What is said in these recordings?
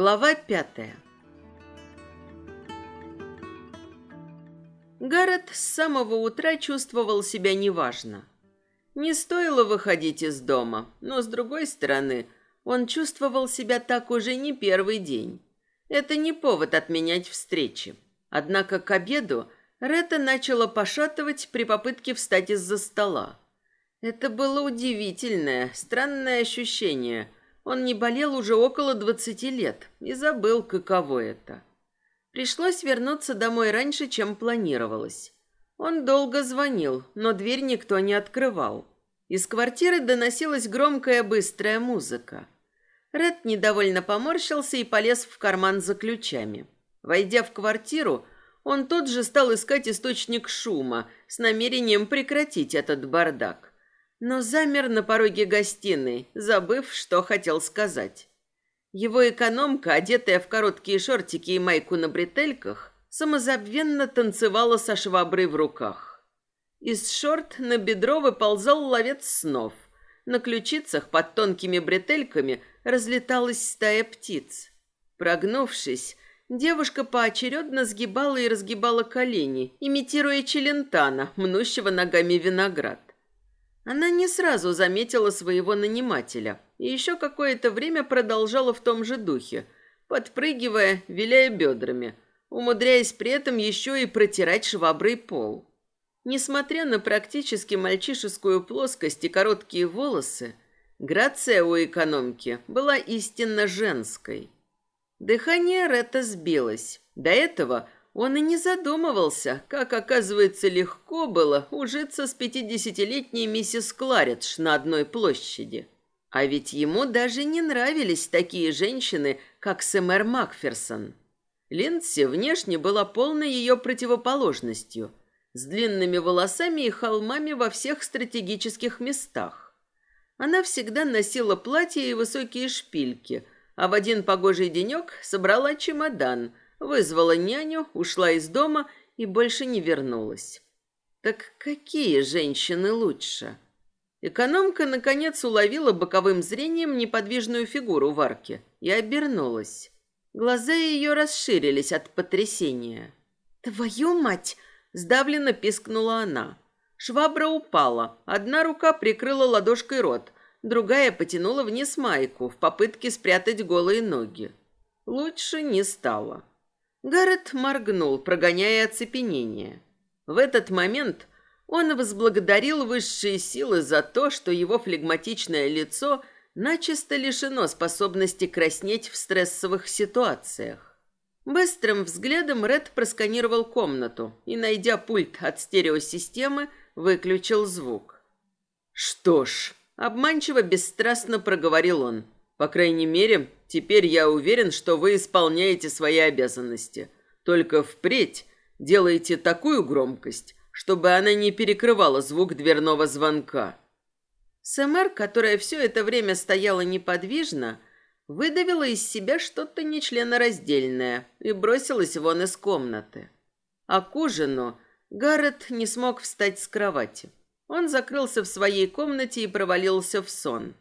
Глава пятая. Гаррет с самого утра чувствовал себя неважно. Не стоило выходить из дома, но, с другой стороны, он чувствовал себя так уже не первый день. Это не повод отменять встречи. Однако к обеду Ретта начала пошатывать при попытке встать из-за стола. Это было удивительное, странное ощущение – он не болел уже около двадцати лет и забыл, каково это. Пришлось вернуться домой раньше, чем планировалось. Он долго звонил, но дверь никто не открывал. Из квартиры доносилась громкая быстрая музыка. Ред недовольно поморщился и полез в карман за ключами. Войдя в квартиру, он тут же стал искать источник шума с намерением прекратить этот бардак но замер на пороге гостиной, забыв, что хотел сказать. Его экономка, одетая в короткие шортики и майку на бретельках, самозабвенно танцевала со шваброй в руках. Из шорт на бедро выползал ловец снов. На ключицах под тонкими бретельками разлеталась стая птиц. Прогнувшись, девушка поочередно сгибала и разгибала колени, имитируя челентана, мнущего ногами виноград. Она не сразу заметила своего нанимателя и еще какое-то время продолжала в том же духе, подпрыгивая, виляя бедрами, умудряясь при этом еще и протирать шваброй пол. Несмотря на практически мальчишескую плоскость и короткие волосы, грация у экономки была истинно женской. Дыхание Ретта сбилось. До этого – он и не задумывался, как, оказывается, легко было ужиться с пятидесятилетней миссис Кларидж на одной площади. А ведь ему даже не нравились такие женщины, как Сэмэр Макферсон. Линдси внешне была полной ее противоположностью, с длинными волосами и холмами во всех стратегических местах. Она всегда носила платья и высокие шпильки, а в один погожий денек собрала чемодан – Вызвала няню, ушла из дома и больше не вернулась. Так какие женщины лучше? Экономка, наконец, уловила боковым зрением неподвижную фигуру в арке и обернулась. Глаза ее расширились от потрясения. «Твою мать!» – сдавленно пискнула она. Швабра упала. Одна рука прикрыла ладошкой рот, другая потянула вниз майку в попытке спрятать голые ноги. Лучше не стало. Гаррет моргнул, прогоняя оцепенение. В этот момент он возблагодарил высшие силы за то, что его флегматичное лицо начисто лишено способности краснеть в стрессовых ситуациях. Быстрым взглядом Ред просканировал комнату и, найдя пульт от стереосистемы, выключил звук. «Что ж», — обманчиво бесстрастно проговорил он, — «по крайней мере, Теперь я уверен, что вы исполняете свои обязанности. Только впредь делайте такую громкость, чтобы она не перекрывала звук дверного звонка. Сэмэр, которая все это время стояла неподвижно, выдавила из себя что-то нечленораздельное и бросилась вон из комнаты. А к ужину Гаррет не смог встать с кровати. Он закрылся в своей комнате и провалился в сон.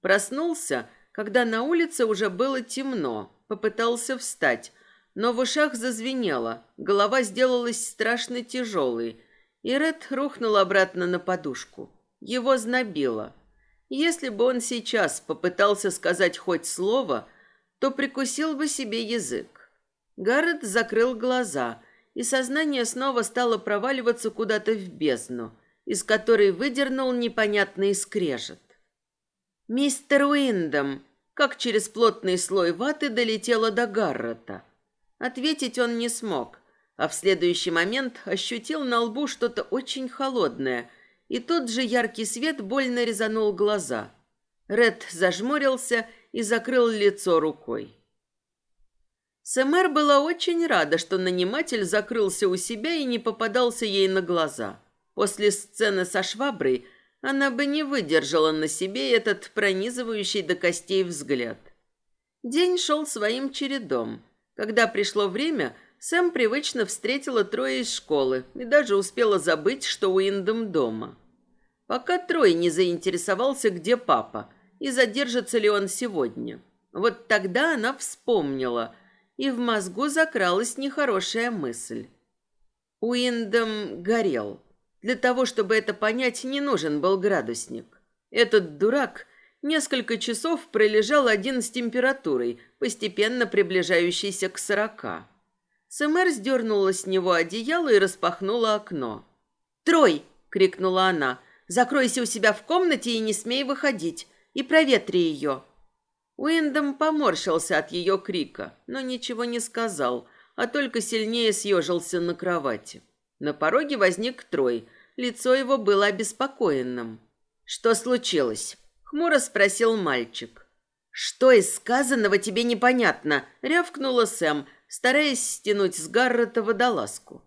Проснулся когда на улице уже было темно, попытался встать, но в ушах зазвенело, голова сделалась страшно тяжелой, и Ред рухнул обратно на подушку. Его знобило. Если бы он сейчас попытался сказать хоть слово, то прикусил бы себе язык. Гаррет закрыл глаза, и сознание снова стало проваливаться куда-то в бездну, из которой выдернул непонятный скрежет. «Мистер Уиндом!» Как через плотный слой ваты долетела до Гаррета. Ответить он не смог, а в следующий момент ощутил на лбу что-то очень холодное, и тот же яркий свет больно резанул глаза. Ред зажмурился и закрыл лицо рукой. Сэмэр была очень рада, что наниматель закрылся у себя и не попадался ей на глаза. После сцены со шваброй – она бы не выдержала на себе этот пронизывающий до костей взгляд. День шел своим чередом. Когда пришло время, Сэм привычно встретила Троя из школы и даже успела забыть, что Уиндом дома. Пока Трой не заинтересовался, где папа, и задержится ли он сегодня. Вот тогда она вспомнила, и в мозгу закралась нехорошая мысль. Уиндом горел. Для того, чтобы это понять, не нужен был градусник. Этот дурак несколько часов пролежал один с температурой, постепенно приближающейся к сорока. Сэмэр сдернула с него одеяло и распахнула окно. «Трой!» — крикнула она. «Закройся у себя в комнате и не смей выходить, и проветри ее!» Уиндом поморщился от ее крика, но ничего не сказал, а только сильнее съежился на кровати. На пороге возник Трой. Лицо его было обеспокоенным. «Что случилось?» — хмуро спросил мальчик. «Что из сказанного тебе непонятно?» — рявкнула Сэм, стараясь стянуть с Гаррета водолазку.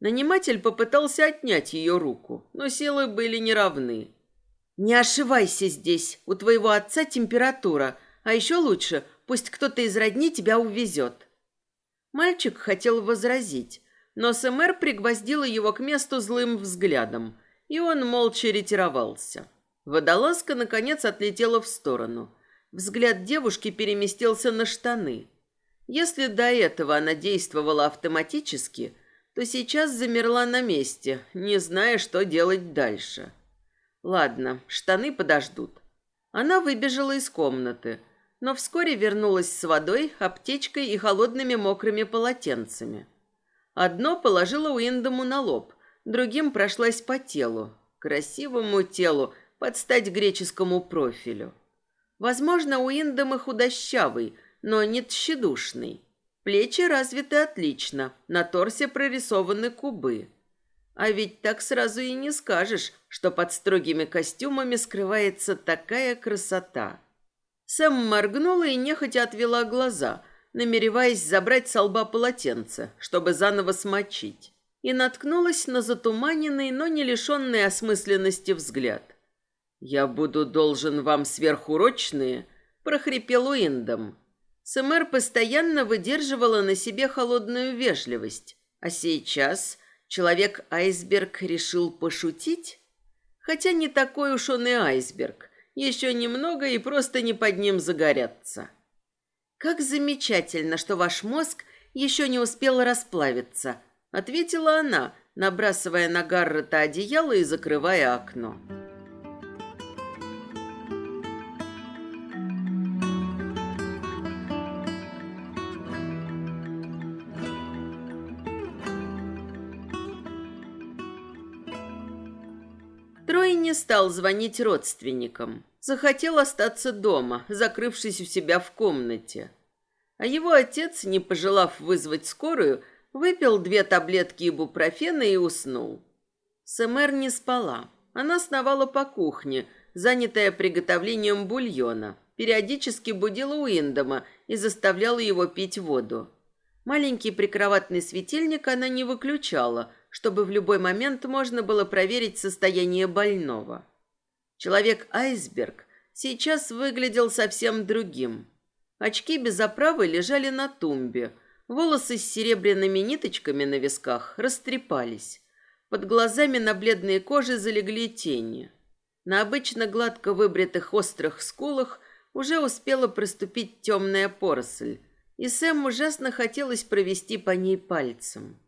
Наниматель попытался отнять ее руку, но силы были неравны. «Не ошивайся здесь, у твоего отца температура, а еще лучше, пусть кто-то из родни тебя увезет». Мальчик хотел возразить, но СМР пригвоздила его к месту злым взглядом, и он молча ретировался. Водолазка, наконец, отлетела в сторону. Взгляд девушки переместился на штаны. Если до этого она действовала автоматически, то сейчас замерла на месте, не зная, что делать дальше. Ладно, штаны подождут. Она выбежала из комнаты, но вскоре вернулась с водой, аптечкой и холодными мокрыми полотенцами. Одно положила Уиндому на лоб, другим прошлась по телу, красивому телу, под стать греческому профилю. Возможно, Уиндом и худощавый, но не тщедушный. Плечи развиты отлично, на торсе прорисованы кубы. А ведь так сразу и не скажешь, что под строгими костюмами скрывается такая красота. Сэм моргнула и нехотя отвела глаза – намереваясь забрать с лба полотенце, чтобы заново смочить, и наткнулась на затуманенный, но не лишенный осмысленности взгляд. «Я буду должен вам сверхурочные», — прохрипел Уиндом. Сэмэр постоянно выдерживала на себе холодную вежливость, а сейчас человек-айсберг решил пошутить? Хотя не такой уж он и айсберг, еще немного и просто не под ним загорятся. «Как замечательно, что ваш мозг еще не успел расплавиться», — ответила она, набрасывая на Гаррета одеяло и закрывая окно. Трой не стал звонить родственникам захотел остаться дома, закрывшись у себя в комнате. А его отец, не пожелав вызвать скорую, выпил две таблетки ибупрофена и уснул. Сэмэр не спала. Она сновала по кухне, занятая приготовлением бульона, периодически будила Уиндома и заставляла его пить воду. Маленький прикроватный светильник она не выключала, чтобы в любой момент можно было проверить состояние больного. Человек-айсберг сейчас выглядел совсем другим. Очки без оправы лежали на тумбе, волосы с серебряными ниточками на висках растрепались. Под глазами на бледной коже залегли тени. На обычно гладко выбритых острых скулах уже успела проступить темная поросль, и Сэм ужасно хотелось провести по ней пальцем.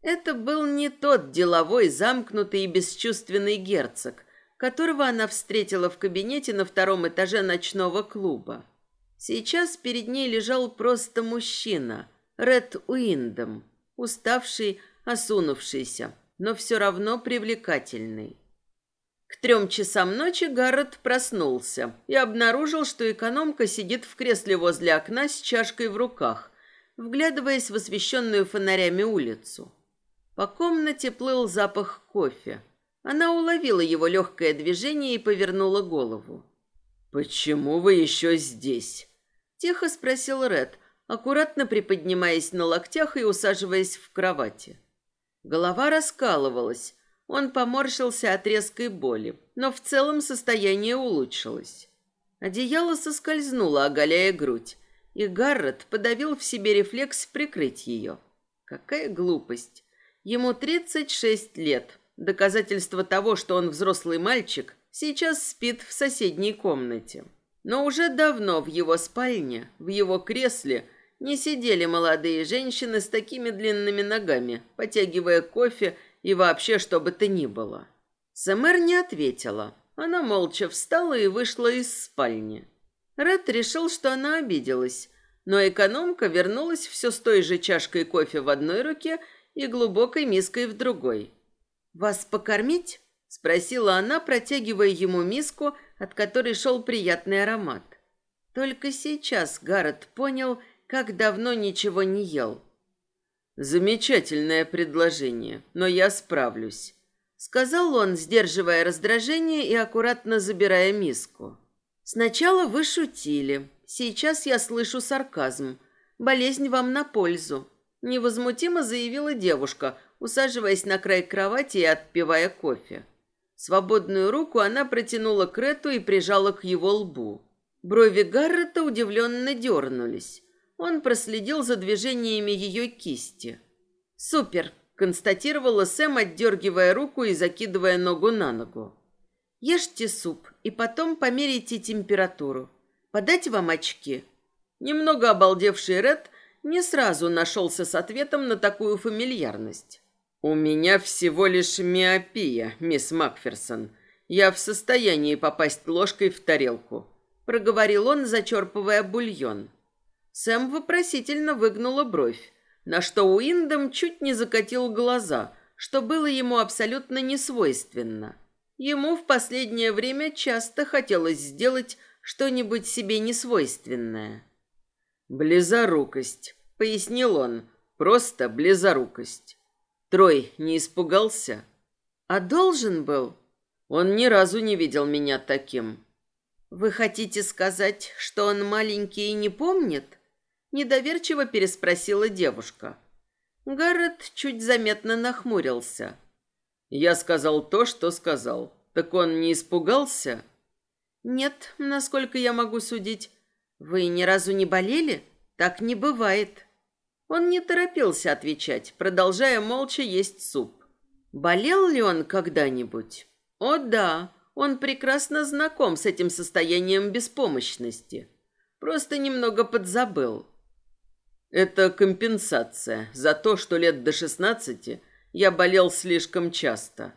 Это был не тот деловой, замкнутый и бесчувственный герцог, которого она встретила в кабинете на втором этаже ночного клуба. Сейчас перед ней лежал просто мужчина, Ред Уиндом, уставший, осунувшийся, но все равно привлекательный. К трем часам ночи Гаррет проснулся и обнаружил, что экономка сидит в кресле возле окна с чашкой в руках, вглядываясь в освещенную фонарями улицу. По комнате плыл запах кофе. Она уловила его легкое движение и повернула голову. «Почему вы еще здесь?» Тихо спросил Ред, аккуратно приподнимаясь на локтях и усаживаясь в кровати. Голова раскалывалась. Он поморщился от резкой боли, но в целом состояние улучшилось. Одеяло соскользнуло, оголяя грудь, и Гаррет подавил в себе рефлекс прикрыть ее. Какая глупость. Ему тридцать шесть лет, Доказательство того, что он взрослый мальчик, сейчас спит в соседней комнате. Но уже давно в его спальне, в его кресле, не сидели молодые женщины с такими длинными ногами, потягивая кофе и вообще что бы то ни было. Сэмэр не ответила. Она молча встала и вышла из спальни. Ред решил, что она обиделась, но экономка вернулась все с той же чашкой кофе в одной руке и глубокой миской в другой. «Вас покормить?» – спросила она, протягивая ему миску, от которой шел приятный аромат. Только сейчас Гаррет понял, как давно ничего не ел. «Замечательное предложение, но я справлюсь», — сказал он, сдерживая раздражение и аккуратно забирая миску. «Сначала вы шутили. Сейчас я слышу сарказм. Болезнь вам на пользу. Невозмутимо заявила девушка, усаживаясь на край кровати и отпивая кофе. Свободную руку она протянула к Рету и прижала к его лбу. Брови Гаррета удивленно дернулись. Он проследил за движениями ее кисти. «Супер!» – констатировала Сэм, отдергивая руку и закидывая ногу на ногу. «Ешьте суп и потом померяйте температуру. Подать вам очки?» Немного обалдевший Ред не сразу нашелся с ответом на такую фамильярность. «У меня всего лишь миопия, мисс Макферсон. Я в состоянии попасть ложкой в тарелку», — проговорил он, зачерпывая бульон. Сэм вопросительно выгнула бровь, на что Уиндом чуть не закатил глаза, что было ему абсолютно несвойственно. Ему в последнее время часто хотелось сделать что-нибудь себе несвойственное. «Близорукость», — пояснил он. «Просто близорукость». Трой не испугался? «А должен был?» Он ни разу не видел меня таким. «Вы хотите сказать, что он маленький и не помнит?» Недоверчиво переспросила девушка. Гаррет чуть заметно нахмурился. «Я сказал то, что сказал. Так он не испугался?» «Нет, насколько я могу судить. Вы ни разу не болели? Так не бывает. Он не торопился отвечать, продолжая молча есть суп. Болел ли он когда-нибудь? О да, он прекрасно знаком с этим состоянием беспомощности. Просто немного подзабыл. Это компенсация за то, что лет до шестнадцати я болел слишком часто.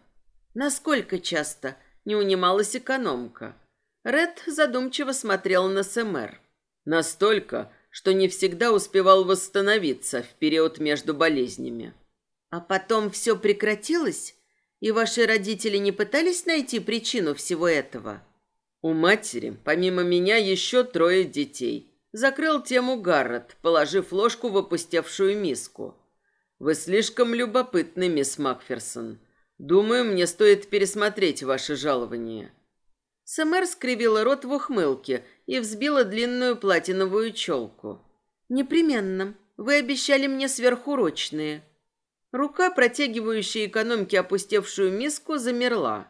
Насколько часто? Не унималась экономка. Ред задумчиво смотрел на СМР. Настолько, что не всегда успевал восстановиться в период между болезнями. А потом все прекратилось, и ваши родители не пытались найти причину всего этого? У матери, помимо меня, еще трое детей. Закрыл тему Гаррет, положив ложку в опустевшую миску. Вы слишком любопытны, мисс Макферсон. Думаю, мне стоит пересмотреть ваше жалование. Сэмэр скривила рот в ухмылке и взбила длинную платиновую челку. «Непременно. Вы обещали мне сверхурочные». Рука, протягивающая экономке опустевшую миску, замерла.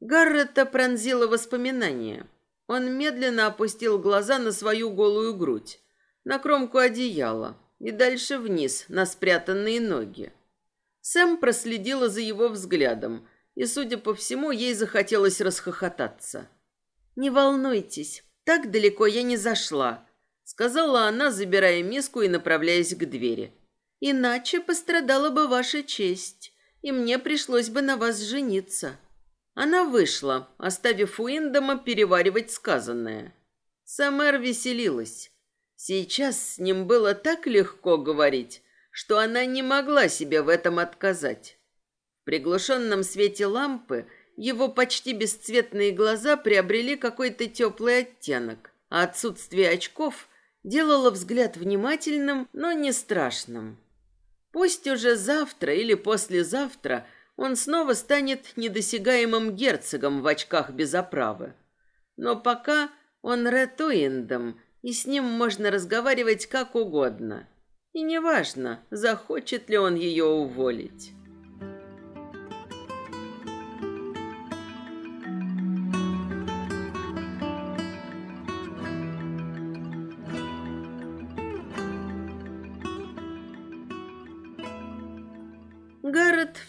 Гаррета пронзила воспоминания. Он медленно опустил глаза на свою голую грудь, на кромку одеяла и дальше вниз, на спрятанные ноги. Сэм проследила за его взглядом, и, судя по всему, ей захотелось расхохотаться. «Не волнуйтесь, так далеко я не зашла», — сказала она, забирая миску и направляясь к двери. «Иначе пострадала бы ваша честь, и мне пришлось бы на вас жениться». Она вышла, оставив Уиндома переваривать сказанное. Самэр веселилась. Сейчас с ним было так легко говорить, что она не могла себе в этом отказать. В приглушенном свете лампы его почти бесцветные глаза приобрели какой-то теплый оттенок, а отсутствие очков делало взгляд внимательным, но не страшным. Пусть уже завтра или послезавтра он снова станет недосягаемым герцогом в очках без оправы. Но пока он ретуиндом, и с ним можно разговаривать как угодно. И неважно, захочет ли он ее уволить.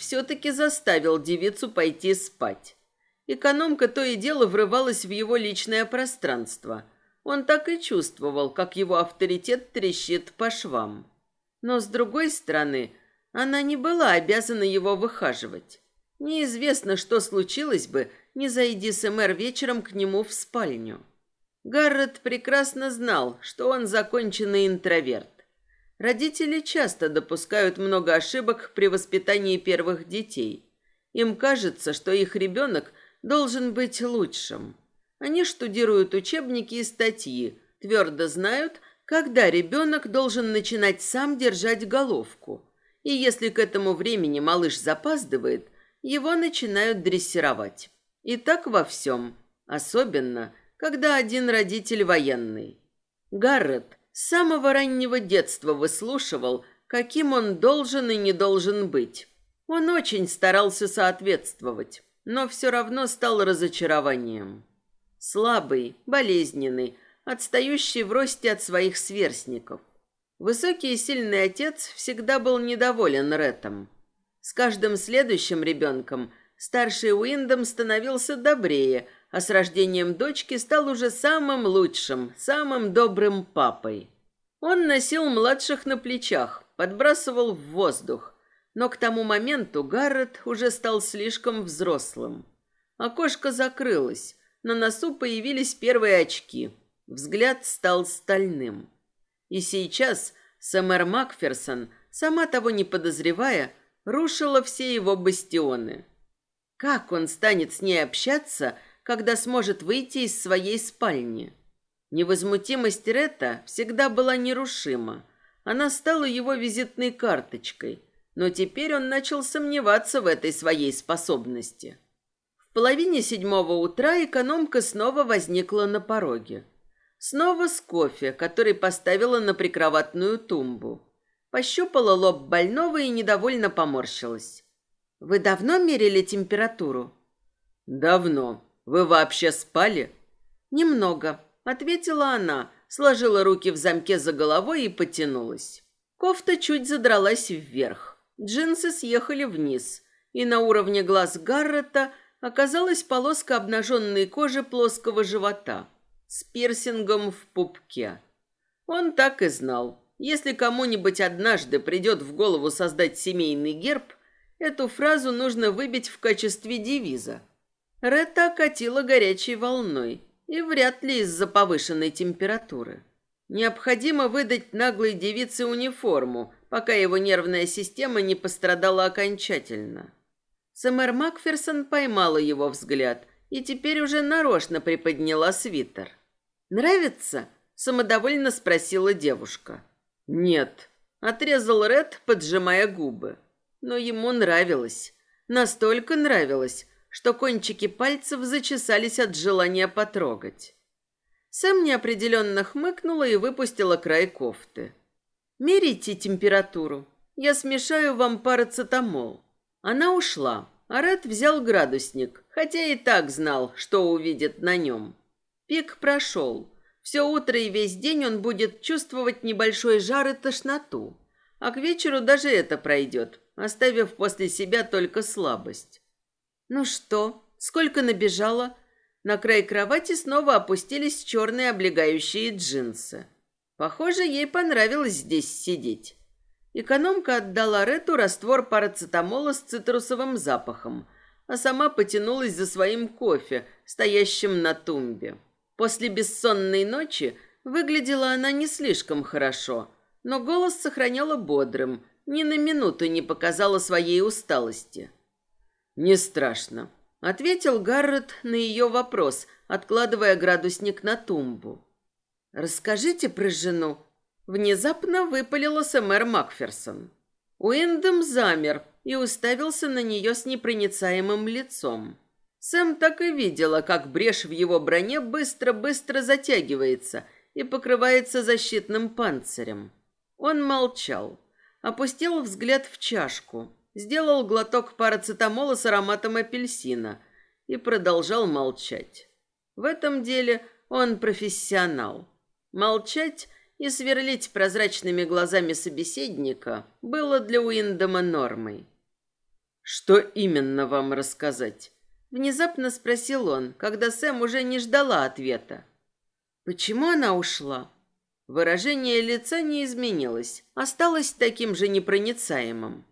Все-таки заставил девицу пойти спать. Экономка то и дело врывалась в его личное пространство, Он так и чувствовал, как его авторитет трещит по швам. Но, с другой стороны, она не была обязана его выхаживать. Неизвестно, что случилось бы, не зайди Сэмэр вечером к нему в спальню. Гаррет прекрасно знал, что он законченный интроверт. Родители часто допускают много ошибок при воспитании первых детей. Им кажется, что их ребенок должен быть лучшим. Они штудируют учебники и статьи, твердо знают, когда ребенок должен начинать сам держать головку. И если к этому времени малыш запаздывает, его начинают дрессировать. И так во всем, особенно, когда один родитель военный. Гаррет с самого раннего детства выслушивал, каким он должен и не должен быть. Он очень старался соответствовать, но все равно стал разочарованием. Слабый, болезненный, отстающий в росте от своих сверстников. Высокий и сильный отец всегда был недоволен Рэтом. С каждым следующим ребенком старший Уиндом становился добрее, а с рождением дочки стал уже самым лучшим, самым добрым папой. Он носил младших на плечах, подбрасывал в воздух, но к тому моменту Гаррет уже стал слишком взрослым. Окошко закрылось, на носу появились первые очки. Взгляд стал стальным. И сейчас Сэмэр Макферсон, сама того не подозревая, рушила все его бастионы. Как он станет с ней общаться, когда сможет выйти из своей спальни. Невозмутимость Ретта всегда была нерушима. Она стала его визитной карточкой, но теперь он начал сомневаться в этой своей способности. В половине седьмого утра экономка снова возникла на пороге. Снова с кофе, который поставила на прикроватную тумбу. Пощупала лоб больного и недовольно поморщилась. «Вы давно мерили температуру?» «Давно», «Вы вообще спали?» «Немного», — ответила она, сложила руки в замке за головой и потянулась. Кофта чуть задралась вверх. Джинсы съехали вниз, и на уровне глаз Гаррета оказалась полоска обнаженной кожи плоского живота с пирсингом в пупке. Он так и знал. Если кому-нибудь однажды придет в голову создать семейный герб, эту фразу нужно выбить в качестве девиза. Ретта окатила горячей волной, и вряд ли из-за повышенной температуры. Необходимо выдать наглой девице униформу, пока его нервная система не пострадала окончательно. Сэмэр Макферсон поймала его взгляд и теперь уже нарочно приподняла свитер. «Нравится?» – самодовольно спросила девушка. «Нет», – отрезал Ред, поджимая губы. Но ему нравилось. Настолько нравилось, что кончики пальцев зачесались от желания потрогать. Сэм неопределенно хмыкнула и выпустила край кофты. «Мерите температуру. Я смешаю вам парацетамол». Она ушла, а Ред взял градусник, хотя и так знал, что увидит на нем. Пик прошел. Все утро и весь день он будет чувствовать небольшой жар и тошноту. А к вечеру даже это пройдет, оставив после себя только слабость. «Ну что, сколько набежало?» На край кровати снова опустились черные облегающие джинсы. Похоже, ей понравилось здесь сидеть. Экономка отдала Рету раствор парацетамола с цитрусовым запахом, а сама потянулась за своим кофе, стоящим на тумбе. После бессонной ночи выглядела она не слишком хорошо, но голос сохраняла бодрым, ни на минуту не показала своей усталости. «Не страшно», — ответил Гаррет на ее вопрос, откладывая градусник на тумбу. «Расскажите про жену». Внезапно выпалила сэмэр Макферсон. Уиндом замер и уставился на нее с непроницаемым лицом. Сэм так и видела, как брешь в его броне быстро-быстро затягивается и покрывается защитным панцирем. Он молчал, опустил взгляд в чашку, сделал глоток парацетамола с ароматом апельсина и продолжал молчать. В этом деле он профессионал. Молчать и сверлить прозрачными глазами собеседника было для Уиндома нормой. «Что именно вам рассказать?» Внезапно спросил он, когда Сэм уже не ждала ответа. Почему она ушла? Выражение лица не изменилось, осталось таким же непроницаемым.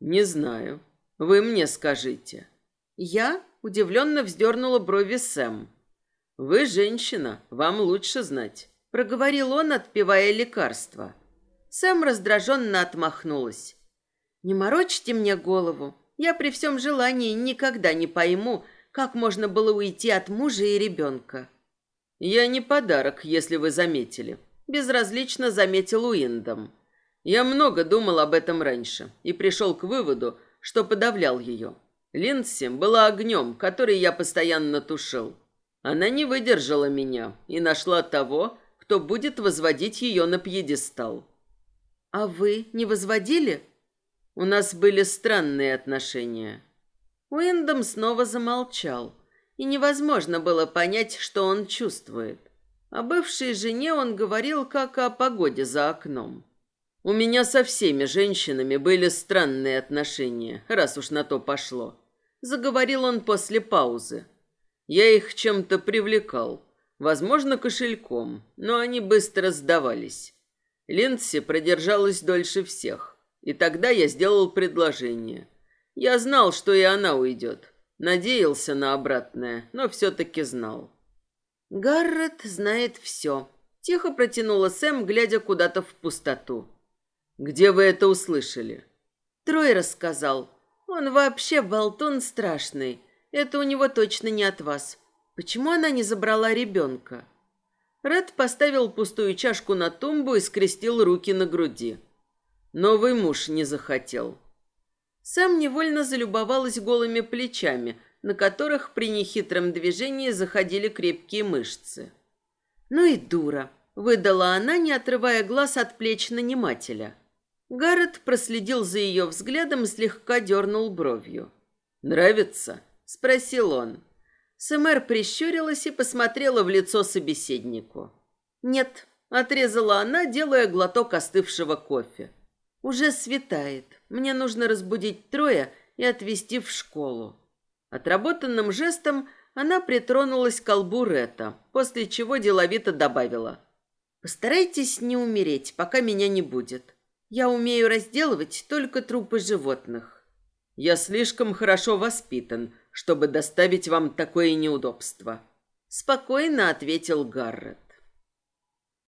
Не знаю. Вы мне скажите. Я удивленно вздернула брови Сэм. Вы женщина, вам лучше знать, проговорил он, отпивая лекарство. Сэм раздраженно отмахнулась. Не морочьте мне голову. Я при всем желании никогда не пойму, как можно было уйти от мужа и ребенка. Я не подарок, если вы заметили. Безразлично заметил Уиндом. Я много думал об этом раньше и пришел к выводу, что подавлял ее. Линдси была огнем, который я постоянно тушил. Она не выдержала меня и нашла того, кто будет возводить ее на пьедестал. А вы не возводили? У нас были странные отношения. Уиндом снова замолчал, и невозможно было понять, что он чувствует. О бывшей жене он говорил, как о погоде за окном. У меня со всеми женщинами были странные отношения, раз уж на то пошло. Заговорил он после паузы. Я их чем-то привлекал, возможно, кошельком, но они быстро сдавались. Линдси продержалась дольше всех, и тогда я сделал предложение. Я знал, что и она уйдет. Надеялся на обратное, но все-таки знал. «Гаррет знает все», — тихо протянула Сэм, глядя куда-то в пустоту. «Где вы это услышали?» Трой рассказал. Он вообще болтун страшный. Это у него точно не от вас. Почему она не забрала ребенка?» Ред поставил пустую чашку на тумбу и скрестил руки на груди. Новый муж не захотел. Сэм невольно залюбовалась голыми плечами, на которых при нехитром движении заходили крепкие мышцы. «Ну и дура!» – выдала она, не отрывая глаз от плеч нанимателя. Гаррет проследил за ее взглядом и слегка дернул бровью. «Нравится?» – спросил он. Сэмэр прищурилась и посмотрела в лицо собеседнику. «Нет», – отрезала она, делая глоток остывшего кофе. «Уже светает. Мне нужно разбудить Троя и отвезти в школу. Отработанным жестом она притронулась к колбу Рета, после чего деловито добавила. «Постарайтесь не умереть, пока меня не будет. Я умею разделывать только трупы животных». «Я слишком хорошо воспитан, чтобы доставить вам такое неудобство», — спокойно ответил Гаррет.